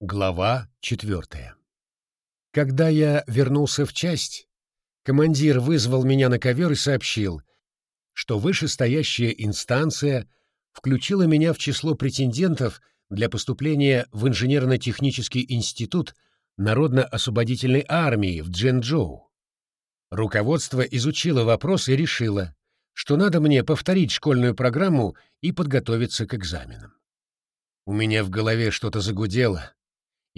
Глава четвертая. Когда я вернулся в часть, командир вызвал меня на ковер и сообщил, что вышестоящая инстанция включила меня в число претендентов для поступления в инженерно-технический институт Народно-освободительной армии в Дженчжоу. Руководство изучило вопрос и решило, что надо мне повторить школьную программу и подготовиться к экзаменам. У меня в голове что-то загудело,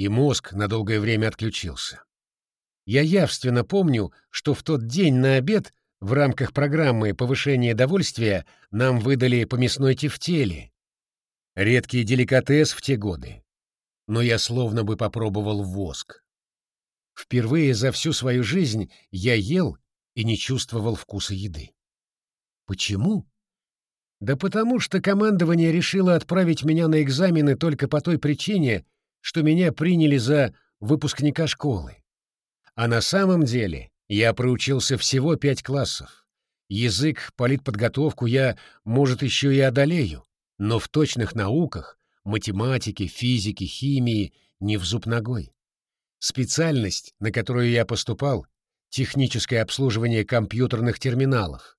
и мозг на долгое время отключился. Я явственно помню, что в тот день на обед в рамках программы повышения довольствия нам выдали по мясной тефтели. Редкий деликатес в те годы. Но я словно бы попробовал воск. Впервые за всю свою жизнь я ел и не чувствовал вкуса еды. Почему? Да потому что командование решило отправить меня на экзамены только по той причине, что меня приняли за выпускника школы. А на самом деле я проучился всего пять классов. Язык, политподготовку я, может, еще и одолею, но в точных науках, математике, физике, химии, не в зуб ногой. Специальность, на которую я поступал, техническое обслуживание компьютерных терминалов,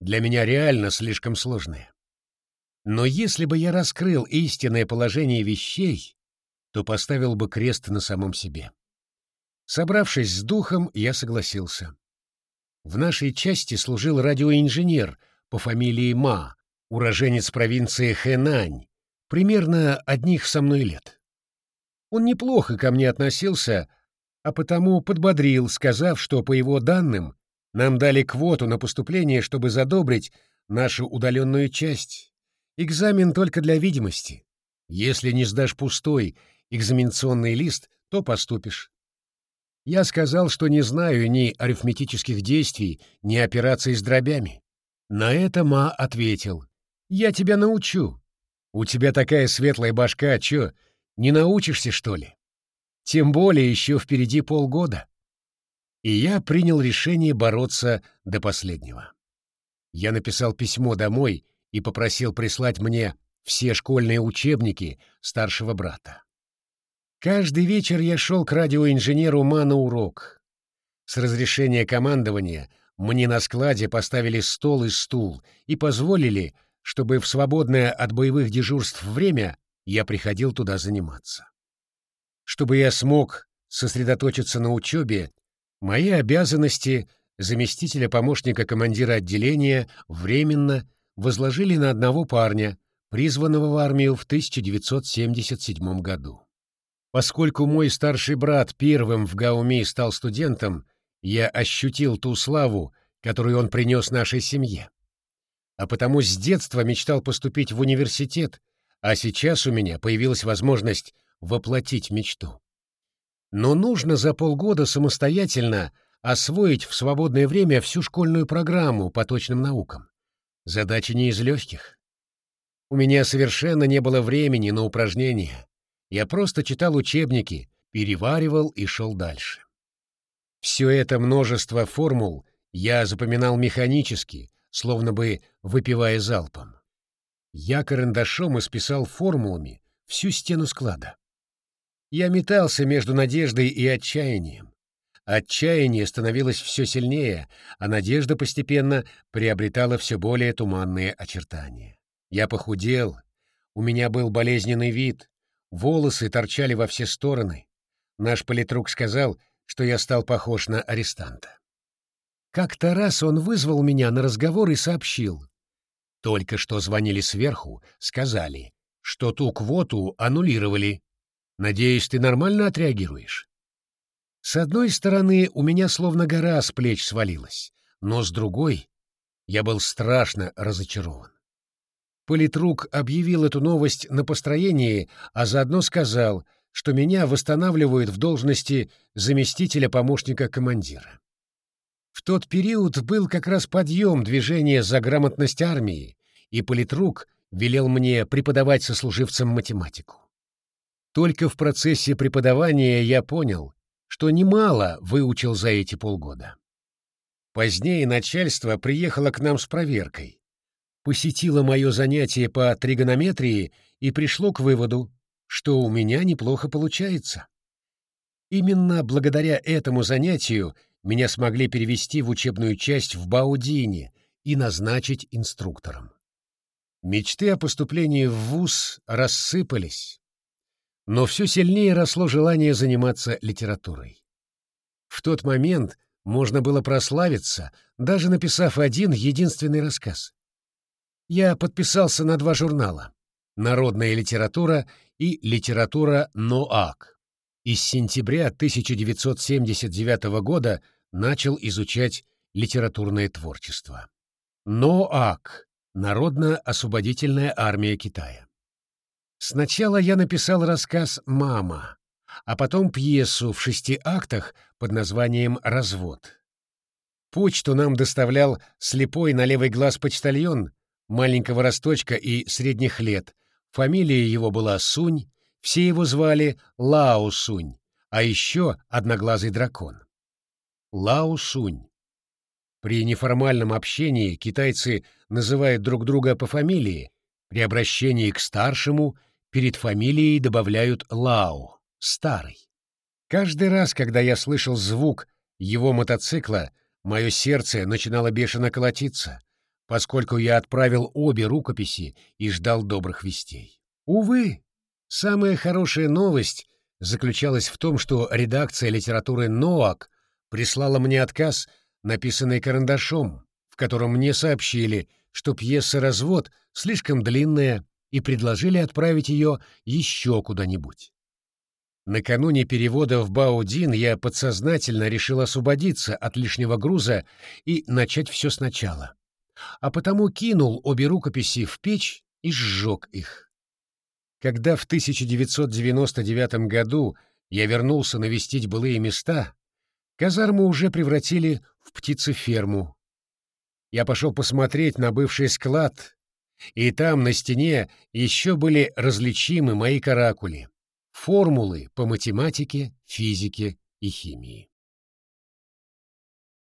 для меня реально слишком сложная. Но если бы я раскрыл истинное положение вещей, то поставил бы крест на самом себе. Собравшись с духом, я согласился. В нашей части служил радиоинженер по фамилии Ма, уроженец провинции Хэнань, примерно одних со мной лет. Он неплохо ко мне относился, а потому подбодрил, сказав, что, по его данным, нам дали квоту на поступление, чтобы задобрить нашу удаленную часть. Экзамен только для видимости. Если не сдашь пустой экзаменационный лист, то поступишь. Я сказал, что не знаю ни арифметических действий, ни операций с дробями. На это Ма ответил. «Я тебя научу. У тебя такая светлая башка, чё, не научишься, что ли? Тем более еще впереди полгода». И я принял решение бороться до последнего. Я написал письмо домой и попросил прислать мне все школьные учебники старшего брата. Каждый вечер я шел к радиоинженеру Ма на урок. С разрешения командования мне на складе поставили стол и стул и позволили, чтобы в свободное от боевых дежурств время я приходил туда заниматься. Чтобы я смог сосредоточиться на учебе, мои обязанности заместителя помощника командира отделения временно возложили на одного парня, призванного в армию в 1977 году. Поскольку мой старший брат первым в Гауми стал студентом, я ощутил ту славу, которую он принес нашей семье. А потому с детства мечтал поступить в университет, а сейчас у меня появилась возможность воплотить мечту. Но нужно за полгода самостоятельно освоить в свободное время всю школьную программу по точным наукам. Задача не из легких. У меня совершенно не было времени на упражнения, я просто читал учебники, переваривал и шел дальше. Все это множество формул я запоминал механически, словно бы выпивая залпом. Я карандашом исписал формулами всю стену склада. Я метался между надеждой и отчаянием. Отчаяние становилось все сильнее, а надежда постепенно приобретала все более туманные очертания. Я похудел, у меня был болезненный вид, Волосы торчали во все стороны. Наш политрук сказал, что я стал похож на арестанта. Как-то раз он вызвал меня на разговор и сообщил. Только что звонили сверху, сказали, что ту квоту аннулировали. Надеюсь, ты нормально отреагируешь? С одной стороны, у меня словно гора с плеч свалилась, но с другой я был страшно разочарован. Политрук объявил эту новость на построении, а заодно сказал, что меня восстанавливают в должности заместителя помощника командира. В тот период был как раз подъем движения за грамотность армии, и политрук велел мне преподавать сослуживцам математику. Только в процессе преподавания я понял, что немало выучил за эти полгода. Позднее начальство приехало к нам с проверкой, посетило мое занятие по тригонометрии и пришло к выводу, что у меня неплохо получается. Именно благодаря этому занятию меня смогли перевести в учебную часть в Баудине и назначить инструктором. Мечты о поступлении в ВУЗ рассыпались, но все сильнее росло желание заниматься литературой. В тот момент можно было прославиться, даже написав один единственный рассказ. Я подписался на два журнала «Народная литература» и «Литература НОАК». И с сентября 1979 года начал изучать литературное творчество. НОАК — Народно-освободительная армия Китая. Сначала я написал рассказ «Мама», а потом пьесу в шести актах под названием «Развод». Почту нам доставлял слепой на левый глаз почтальон маленького росточка и средних лет. Фамилия его была Сунь, все его звали Лао Сунь, а еще одноглазый дракон. Лао Сунь. При неформальном общении китайцы называют друг друга по фамилии, при обращении к старшему перед фамилией добавляют Лао, старый. Каждый раз, когда я слышал звук его мотоцикла, мое сердце начинало бешено колотиться, поскольку я отправил обе рукописи и ждал добрых вестей. Увы, самая хорошая новость заключалась в том, что редакция литературы «Ноак» прислала мне отказ, написанный карандашом, в котором мне сообщили, что пьеса «Развод» слишком длинная и предложили отправить ее еще куда-нибудь. Накануне перевода в Баудин я подсознательно решил освободиться от лишнего груза и начать все сначала а потому кинул обе рукописи в печь и сжег их. Когда в 1999 году я вернулся навестить былые места, казарму уже превратили в птицеферму. Я пошел посмотреть на бывший склад, и там на стене еще были различимы мои каракули, формулы по математике, физике и химии.